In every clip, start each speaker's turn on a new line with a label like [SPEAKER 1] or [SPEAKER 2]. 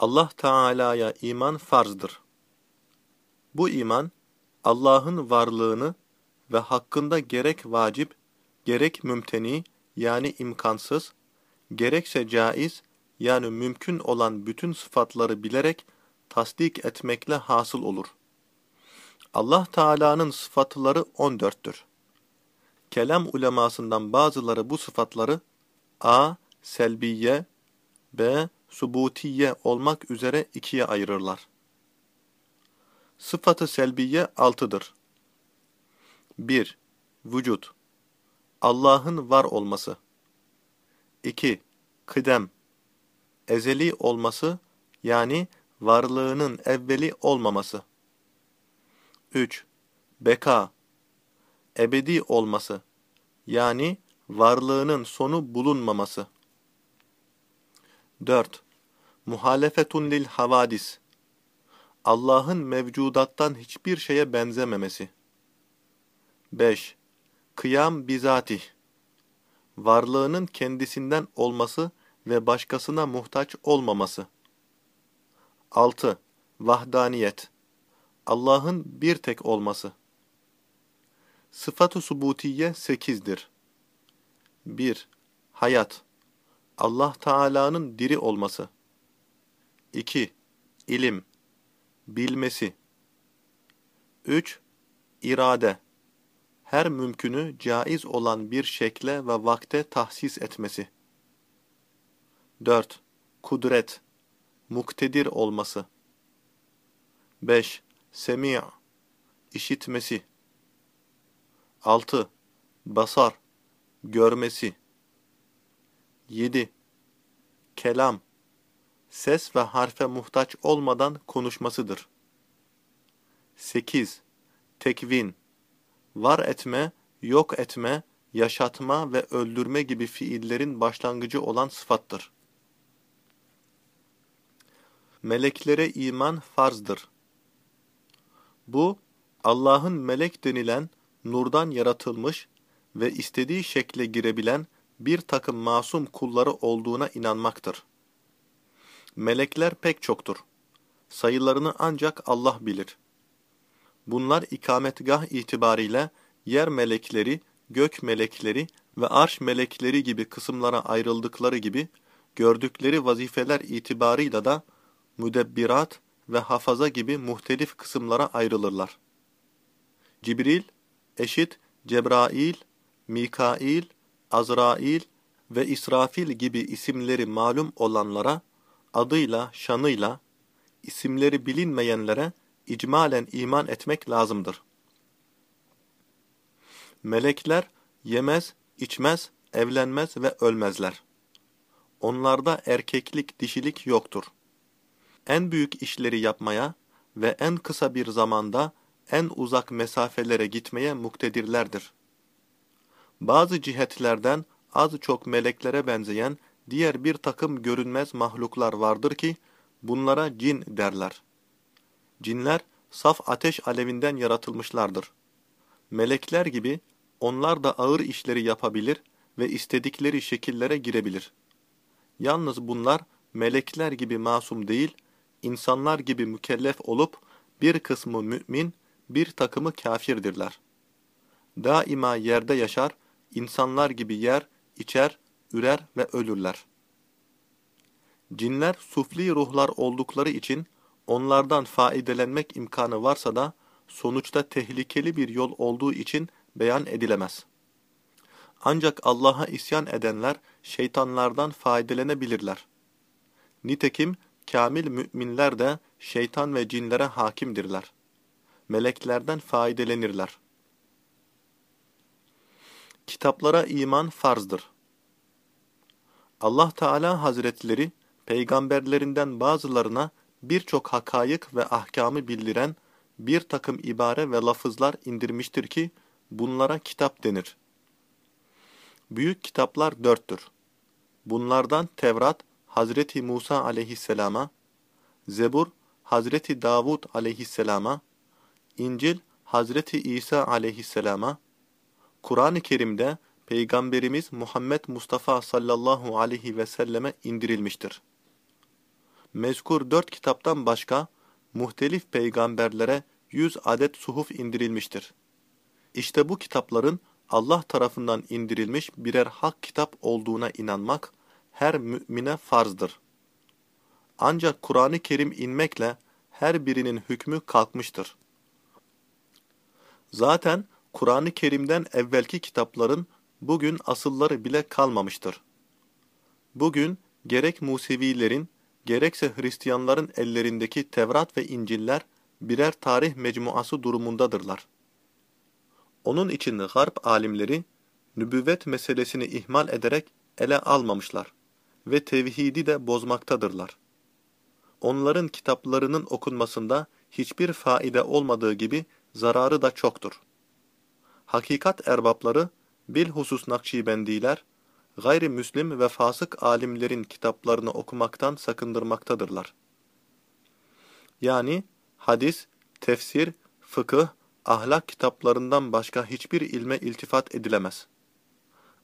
[SPEAKER 1] Allah Teala'ya iman farzdır. Bu iman, Allah'ın varlığını ve hakkında gerek vacip, gerek mümteni yani imkansız, gerekse caiz yani mümkün olan bütün sıfatları bilerek tasdik etmekle hasıl olur. Allah Teala'nın sıfatları 14'tür. Kelam ulemasından bazıları bu sıfatları a. selbiye, b. subutiye olmak üzere ikiye ayırırlar. Sıfatı selbiye altıdır. 1. Vücut Allah'ın var olması. 2. Kıdem Ezeli olması yani varlığının evveli olmaması. 3. Beka Ebedi olması yani varlığının sonu bulunmaması. 4. Muhalefetun lil havadis Allah'ın mevcudattan hiçbir şeye benzememesi. 5. Kıyam bizatih Varlığının kendisinden olması ve başkasına muhtaç olmaması. 6. Vahdaniyet Allah'ın bir tek olması. Sıfat-ı subutiye 8'dir. 1. Hayat Allah Teala'nın diri olması. 2. İlim Bilmesi. 3. İrade Her mümkünü caiz olan bir şekle ve vakte tahsis etmesi. 4. Kudret Muktedir olması. 5. Semi' işitmesi. 6. Basar görmesi. 7. Kelam ses ve harfe muhtaç olmadan konuşmasıdır. 8. Tekvin var etme, yok etme, yaşatma ve öldürme gibi fiillerin başlangıcı olan sıfattır. Meleklere iman farzdır. Bu, Allah'ın melek denilen, nurdan yaratılmış ve istediği şekle girebilen bir takım masum kulları olduğuna inanmaktır. Melekler pek çoktur. Sayılarını ancak Allah bilir. Bunlar ikametgah itibariyle yer melekleri, gök melekleri ve arş melekleri gibi kısımlara ayrıldıkları gibi, gördükleri vazifeler itibarıyla da müdebbirat ve hafaza gibi muhtelif kısımlara ayrılırlar. Cibril, eşit Cebrail, Mikail, Azrail ve İsrafil gibi isimleri malum olanlara, adıyla, şanıyla, isimleri bilinmeyenlere icmalen iman etmek lazımdır. Melekler yemez, içmez, evlenmez ve ölmezler. Onlarda erkeklik, dişilik yoktur. En büyük işleri yapmaya ve en kısa bir zamanda en uzak mesafelere gitmeye muktedirlerdir. Bazı cihetlerden az çok meleklere benzeyen diğer bir takım görünmez mahluklar vardır ki, bunlara cin derler. Cinler, saf ateş alevinden yaratılmışlardır. Melekler gibi, onlar da ağır işleri yapabilir ve istedikleri şekillere girebilir. Yalnız bunlar, melekler gibi masum değil, insanlar gibi mükellef olup, bir kısmı mümin, bir takımı kafirdirler. Daima yerde yaşar, insanlar gibi yer, içer, ürer ve ölürler. Cinler sufli ruhlar oldukları için onlardan faidelenmek imkanı varsa da sonuçta tehlikeli bir yol olduğu için beyan edilemez. Ancak Allah'a isyan edenler şeytanlardan faidelenebilirler. Nitekim kamil müminler de şeytan ve cinlere hakimdirler meleklerden faydelenirler. Kitaplara iman farzdır. Allah Teala Hazretleri peygamberlerinden bazılarına birçok hakayık ve ahkamı bildiren bir takım ibare ve lafızlar indirmiştir ki bunlara kitap denir. Büyük kitaplar dörttür. Bunlardan Tevrat Hazreti Musa aleyhisselama, Zebur Hazreti Davud aleyhisselama, İncil Hazreti İsa aleyhisselama, Kur'an-ı Kerim'de Peygamberimiz Muhammed Mustafa sallallahu aleyhi ve selleme indirilmiştir. mezkur dört kitaptan başka muhtelif peygamberlere yüz adet suhuf indirilmiştir. İşte bu kitapların Allah tarafından indirilmiş birer hak kitap olduğuna inanmak her mümine farzdır. Ancak Kur'an-ı Kerim inmekle her birinin hükmü kalkmıştır. Zaten Kur'an-ı Kerim'den evvelki kitapların bugün asılları bile kalmamıştır. Bugün gerek Musevilerin, gerekse Hristiyanların ellerindeki Tevrat ve İncil'ler birer tarih mecmuası durumundadırlar. Onun için Garp alimleri, nübüvvet meselesini ihmal ederek ele almamışlar ve tevhidi de bozmaktadırlar. Onların kitaplarının okunmasında hiçbir faide olmadığı gibi zararı da çoktur. Hakikat erbapları, bilhusus Nakşibendiler, gayrimüslim ve fasık alimlerin kitaplarını okumaktan sakındırmaktadırlar. Yani hadis, tefsir, fıkıh, ahlak kitaplarından başka hiçbir ilme iltifat edilemez.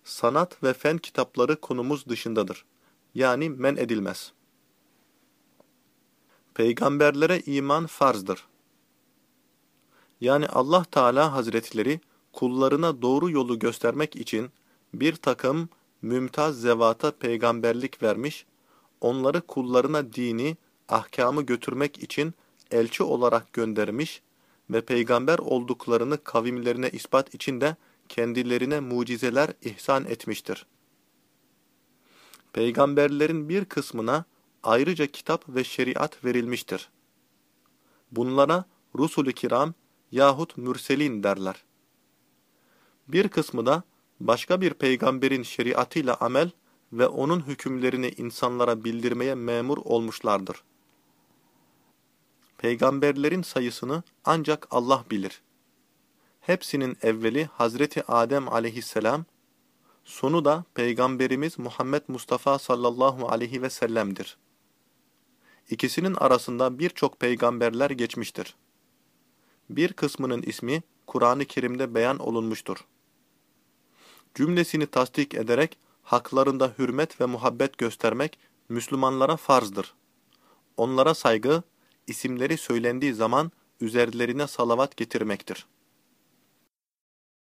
[SPEAKER 1] Sanat ve fen kitapları konumuz dışındadır. Yani men edilmez. Peygamberlere iman farzdır. Yani Allah Teala Hazretleri kullarına doğru yolu göstermek için bir takım mümtaz zevata peygamberlik vermiş, onları kullarına dini, ahkamı götürmek için elçi olarak göndermiş ve peygamber olduklarını kavimlerine ispat için de kendilerine mucizeler ihsan etmiştir. Peygamberlerin bir kısmına ayrıca kitap ve şeriat verilmiştir. Bunlara Rusul-i Kiram yahut Mürselin derler. Bir kısmı da başka bir peygamberin şeriatıyla amel ve onun hükümlerini insanlara bildirmeye memur olmuşlardır. Peygamberlerin sayısını ancak Allah bilir. Hepsinin evveli Hazreti Adem aleyhisselam, sonu da Peygamberimiz Muhammed Mustafa sallallahu aleyhi ve sellem'dir. İkisinin arasında birçok peygamberler geçmiştir. Bir kısmının ismi Kur'an-ı Kerim'de beyan olunmuştur. Cümlesini tasdik ederek haklarında hürmet ve muhabbet göstermek Müslümanlara farzdır. Onlara saygı, isimleri söylendiği zaman üzerlerine salavat getirmektir.